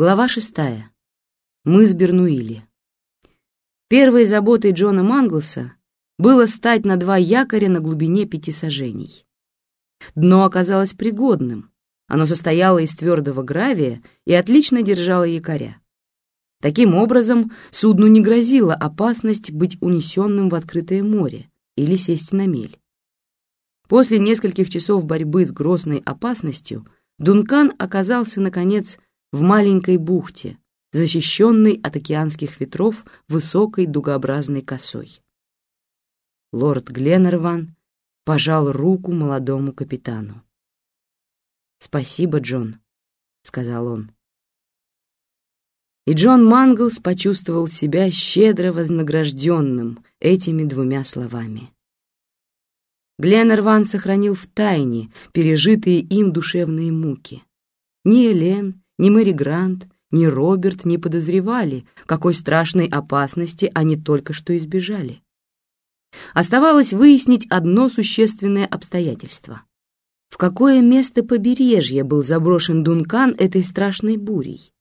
Глава шестая. Мыс Бернуили. Первой заботой Джона Манглса было стать на два якоря на глубине пяти сажений. Дно оказалось пригодным, оно состояло из твердого гравия и отлично держало якоря. Таким образом, судну не грозила опасность быть унесенным в открытое море или сесть на мель. После нескольких часов борьбы с грозной опасностью Дункан оказался, наконец, в маленькой бухте, защищенной от океанских ветров высокой дугообразной косой. Лорд Гленнерван пожал руку молодому капитану. «Спасибо, Джон», — сказал он. И Джон Манглс почувствовал себя щедро вознагражденным этими двумя словами. Гленнерван сохранил в тайне пережитые им душевные муки. Ни Элен, ни Мэри Грант, ни Роберт не подозревали, какой страшной опасности они только что избежали. Оставалось выяснить одно существенное обстоятельство. В какое место побережья был заброшен Дункан этой страшной бурей?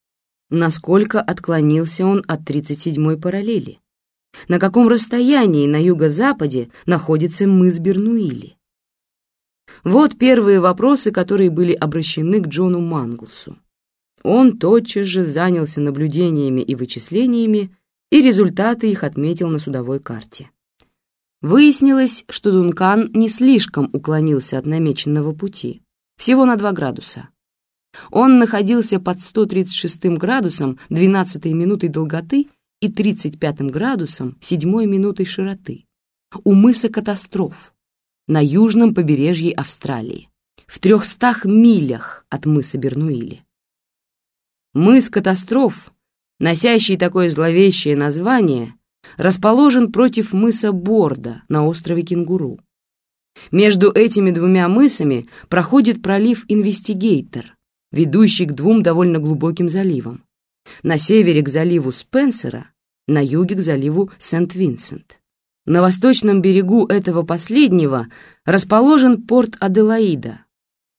Насколько отклонился он от 37-й параллели? На каком расстоянии на юго-западе находится мыс Бернуили? Вот первые вопросы, которые были обращены к Джону Манглсу. Он тотчас же занялся наблюдениями и вычислениями, и результаты их отметил на судовой карте. Выяснилось, что Дункан не слишком уклонился от намеченного пути, всего на 2 градуса. Он находился под 136 градусом 12 минутой долготы и 35 градусом 7 минутой широты у мыса Катастроф на южном побережье Австралии, в 300 милях от мыса Бернуили. Мыс Катастроф, носящий такое зловещее название, расположен против мыса Борда на острове Кенгуру. Между этими двумя мысами проходит пролив Инвестигейтор, ведущий к двум довольно глубоким заливам. На севере к заливу Спенсера, на юге к заливу Сент-Винсент. На восточном берегу этого последнего расположен порт Аделаида,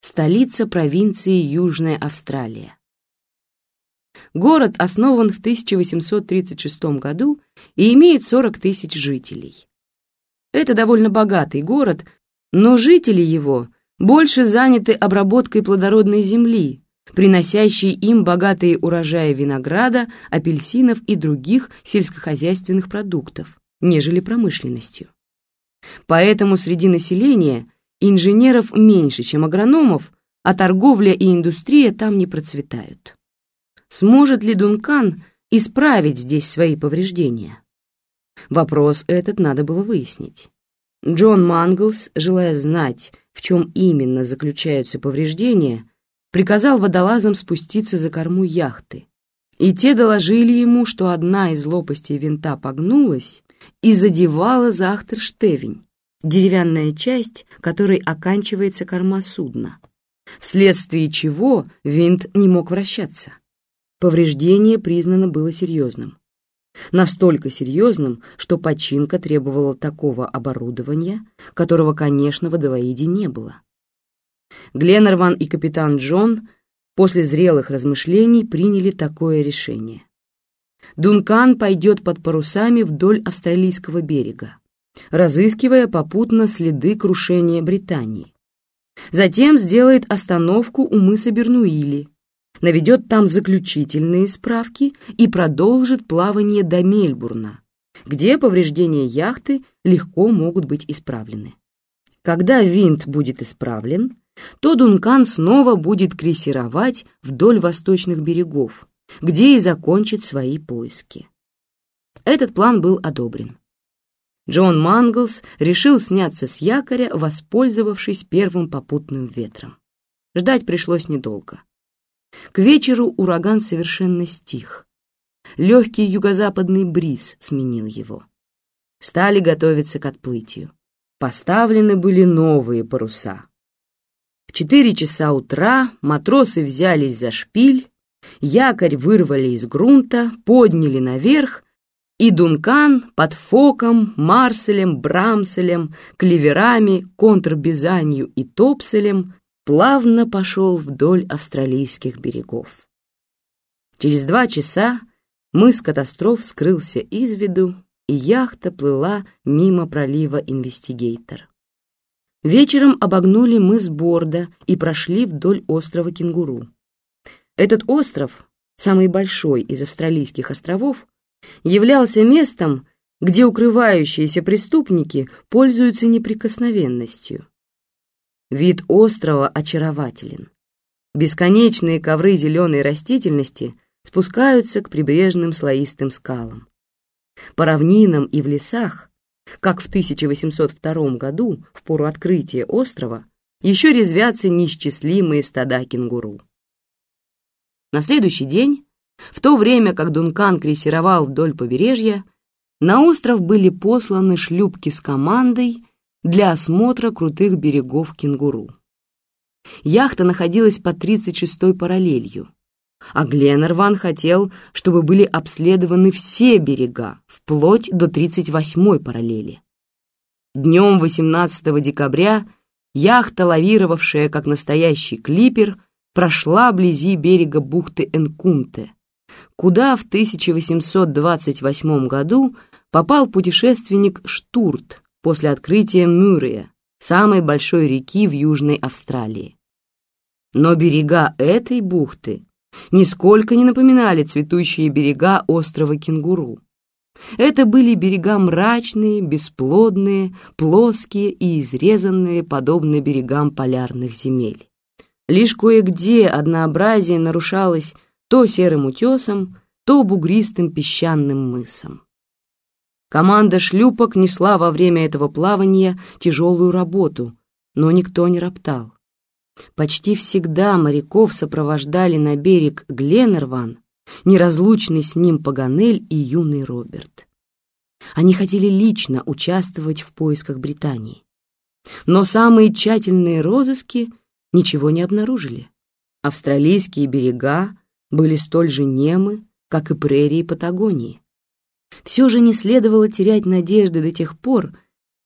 столица провинции Южная Австралия. Город основан в 1836 году и имеет 40 тысяч жителей. Это довольно богатый город, но жители его больше заняты обработкой плодородной земли, приносящей им богатые урожаи винограда, апельсинов и других сельскохозяйственных продуктов, нежели промышленностью. Поэтому среди населения инженеров меньше, чем агрономов, а торговля и индустрия там не процветают сможет ли Дункан исправить здесь свои повреждения. Вопрос этот надо было выяснить. Джон Манглс, желая знать, в чем именно заключаются повреждения, приказал водолазам спуститься за корму яхты, и те доложили ему, что одна из лопастей винта погнулась и задевала за ахтерштевень, деревянная часть, которой оканчивается корма судна, вследствие чего винт не мог вращаться. Повреждение признано было серьезным. Настолько серьезным, что починка требовала такого оборудования, которого, конечно, в Аделаиде не было. Гленнерван и капитан Джон после зрелых размышлений приняли такое решение. Дункан пойдет под парусами вдоль австралийского берега, разыскивая попутно следы крушения Британии. Затем сделает остановку у мыса Бернуили, наведет там заключительные справки и продолжит плавание до Мельбурна, где повреждения яхты легко могут быть исправлены. Когда винт будет исправлен, то Дункан снова будет крейсеровать вдоль восточных берегов, где и закончит свои поиски. Этот план был одобрен. Джон Манглс решил сняться с якоря, воспользовавшись первым попутным ветром. Ждать пришлось недолго. К вечеру ураган совершенно стих. Легкий юго-западный бриз сменил его. Стали готовиться к отплытию. Поставлены были новые паруса. В четыре часа утра матросы взялись за шпиль, якорь вырвали из грунта, подняли наверх, и Дункан под Фоком, Марселем, Брамселем, Клеверами, Контрбизанью и Топселем плавно пошел вдоль австралийских берегов. Через два часа мыс катастроф скрылся из виду, и яхта плыла мимо пролива Инвестигейтор. Вечером обогнули мыс Борда и прошли вдоль острова Кенгуру. Этот остров, самый большой из австралийских островов, являлся местом, где укрывающиеся преступники пользуются неприкосновенностью. Вид острова очарователен. Бесконечные ковры зеленой растительности спускаются к прибрежным слоистым скалам. По равнинам и в лесах, как в 1802 году, в пору открытия острова, еще резвятся неисчислимые стада кенгуру. На следующий день, в то время как Дункан крейсеровал вдоль побережья, на остров были посланы шлюпки с командой для осмотра крутых берегов кенгуру. Яхта находилась под 36-й параллелью, а Гленнерван хотел, чтобы были обследованы все берега, вплоть до 38-й параллели. Днем 18 декабря яхта, лавировавшая как настоящий клипер, прошла вблизи берега бухты Энкунте, куда в 1828 году попал путешественник Штурт после открытия Мюррея, самой большой реки в Южной Австралии. Но берега этой бухты нисколько не напоминали цветущие берега острова Кенгуру. Это были берега мрачные, бесплодные, плоские и изрезанные, подобно берегам полярных земель. Лишь кое-где однообразие нарушалось то серым утесом, то бугристым песчаным мысом. Команда шлюпок несла во время этого плавания тяжелую работу, но никто не роптал. Почти всегда моряков сопровождали на берег Гленнерван, неразлучный с ним Паганель и юный Роберт. Они хотели лично участвовать в поисках Британии. Но самые тщательные розыски ничего не обнаружили. Австралийские берега были столь же немы, как и прерии Патагонии. Все же не следовало терять надежды до тех пор,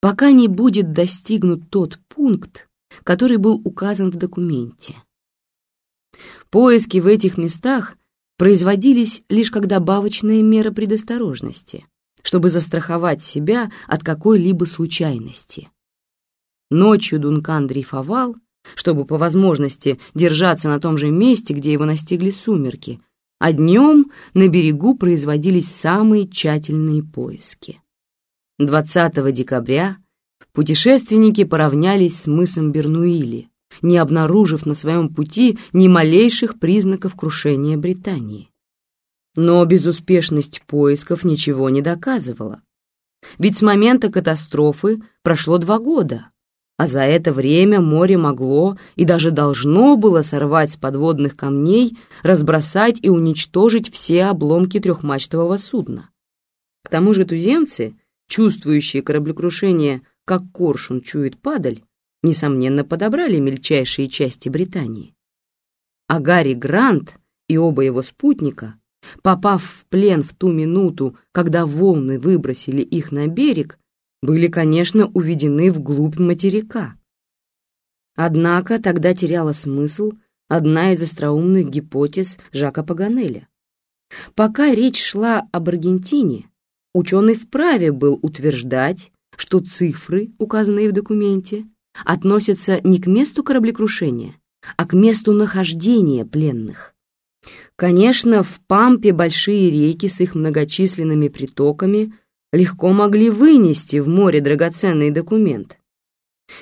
пока не будет достигнут тот пункт, который был указан в документе. Поиски в этих местах производились лишь как добавочная мера предосторожности, чтобы застраховать себя от какой-либо случайности. Ночью Дункан дрейфовал, чтобы по возможности держаться на том же месте, где его настигли сумерки, а днем на берегу производились самые тщательные поиски. 20 декабря путешественники поравнялись с мысом Бернуили, не обнаружив на своем пути ни малейших признаков крушения Британии. Но безуспешность поисков ничего не доказывала. Ведь с момента катастрофы прошло два года, а за это время море могло и даже должно было сорвать с подводных камней, разбросать и уничтожить все обломки трехмачтового судна. К тому же туземцы, чувствующие кораблекрушение, как коршун чует падаль, несомненно подобрали мельчайшие части Британии. А Гарри Грант и оба его спутника, попав в плен в ту минуту, когда волны выбросили их на берег, были, конечно, уведены вглубь материка. Однако тогда теряла смысл одна из остроумных гипотез Жака Паганеля. Пока речь шла об Аргентине, ученый вправе был утверждать, что цифры, указанные в документе, относятся не к месту кораблекрушения, а к месту нахождения пленных. Конечно, в Пампе большие реки с их многочисленными притоками легко могли вынести в море драгоценный документ.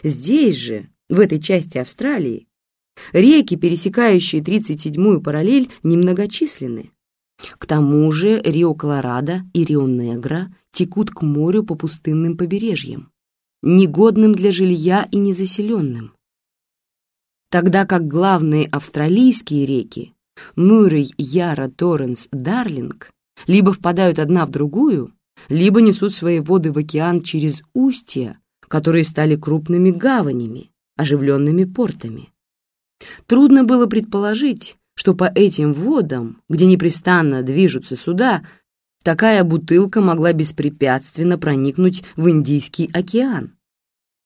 Здесь же, в этой части Австралии, реки, пересекающие 37-ю параллель, немногочисленны. К тому же Рио-Колорадо и Рио-Негро текут к морю по пустынным побережьям, негодным для жилья и незаселенным. Тогда как главные австралийские реки Мюррей, Яра, Торренс, Дарлинг либо впадают одна в другую, либо несут свои воды в океан через устья, которые стали крупными гаванями, оживленными портами. Трудно было предположить, что по этим водам, где непрестанно движутся суда, такая бутылка могла беспрепятственно проникнуть в Индийский океан.